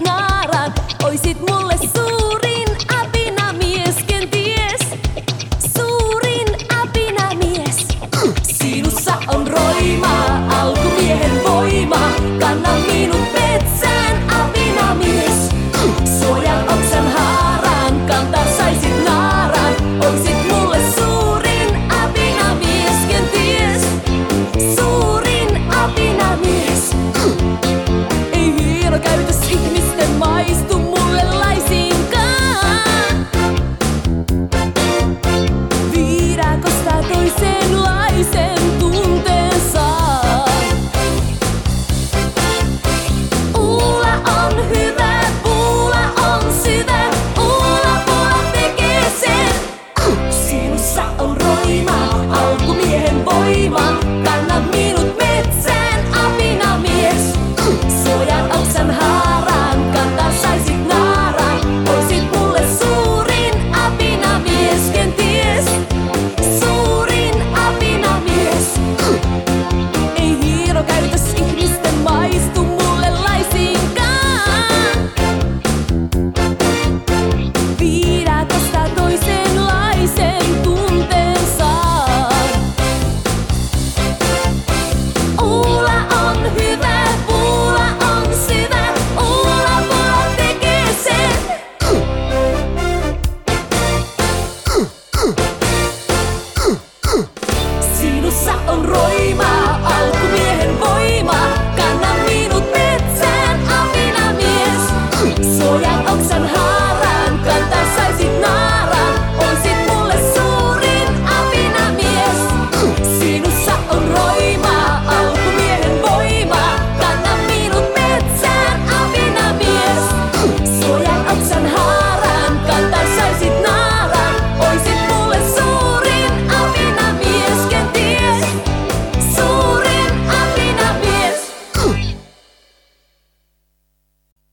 naarat, oisit mulle